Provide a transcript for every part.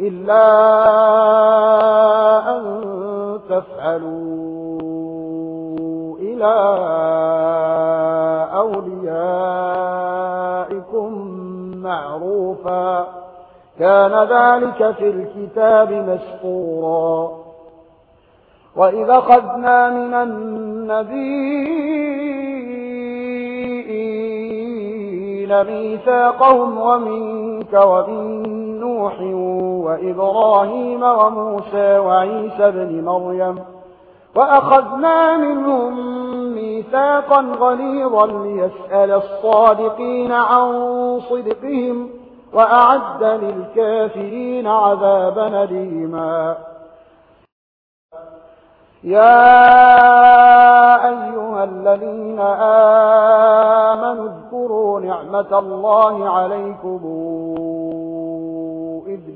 إلا أن تفعلوا إلى أوليائكم معروفا. كان ذلك في الكتاب مشكورا. وإذا خذنا من النبيين ميثاقهم ومن ربك ومن نوح وإبراهيم وموسى وعيسى ابْنِ مريم وأخذنا منهم ميثاقا غليظا ليسأل الصادقين عن صدقهم وأعد للكافرين عذابا ليما يا أيها الذين آمنوا اذكروا نعمة الله عليكم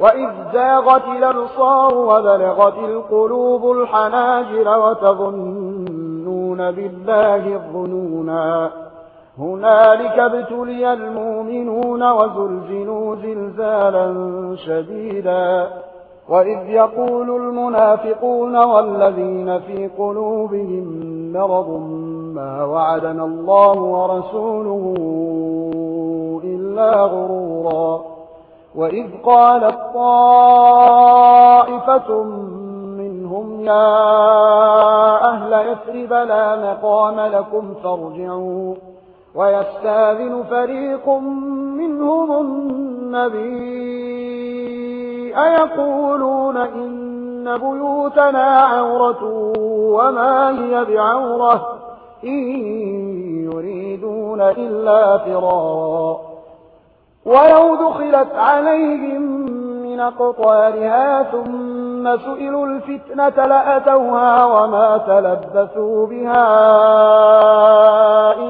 وَإِذْ زَاغَتِ الْأَبْصَارُ وَبَلَغَتِ الْقُلُوبُ الْحَنَاجِرَ وَتَظُنُّونَ بِاللَّهِ الظُّنُونَا هُنَالِكَ ابْتُلِيَ الْمُؤْمِنُونَ وَزُلْزِلُوا زِلْزَالًا شَدِيدًا وَإِذْ يَقُولُ الْمُنَافِقُونَ وَالَّذِينَ فِي قُلُوبِهِم مَّرَضٌ مَّا وَعَدَنَا اللَّهُ وَرَسُولُهُ إِلَّا غُرُورًا وإذ قالت طائفة منهم يا أهل يثرب لا مقام لكم فارجعوا ويستاذن فريق منهم النبي أيقولون إن بيوتنا عورة وما هي بعورة إن يريدون إلا فرارا ولو دخلت عليهم من قطارها ثم سئلوا الفتنة لأتوها وما تلبثوا بها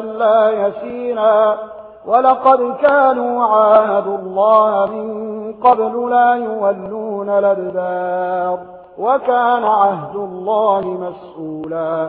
إلا يسينا ولقد كانوا عاهدوا الله من قبل لا يولون الأدبار وكان عهد الله مسؤولا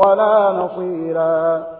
ولا نصيرا.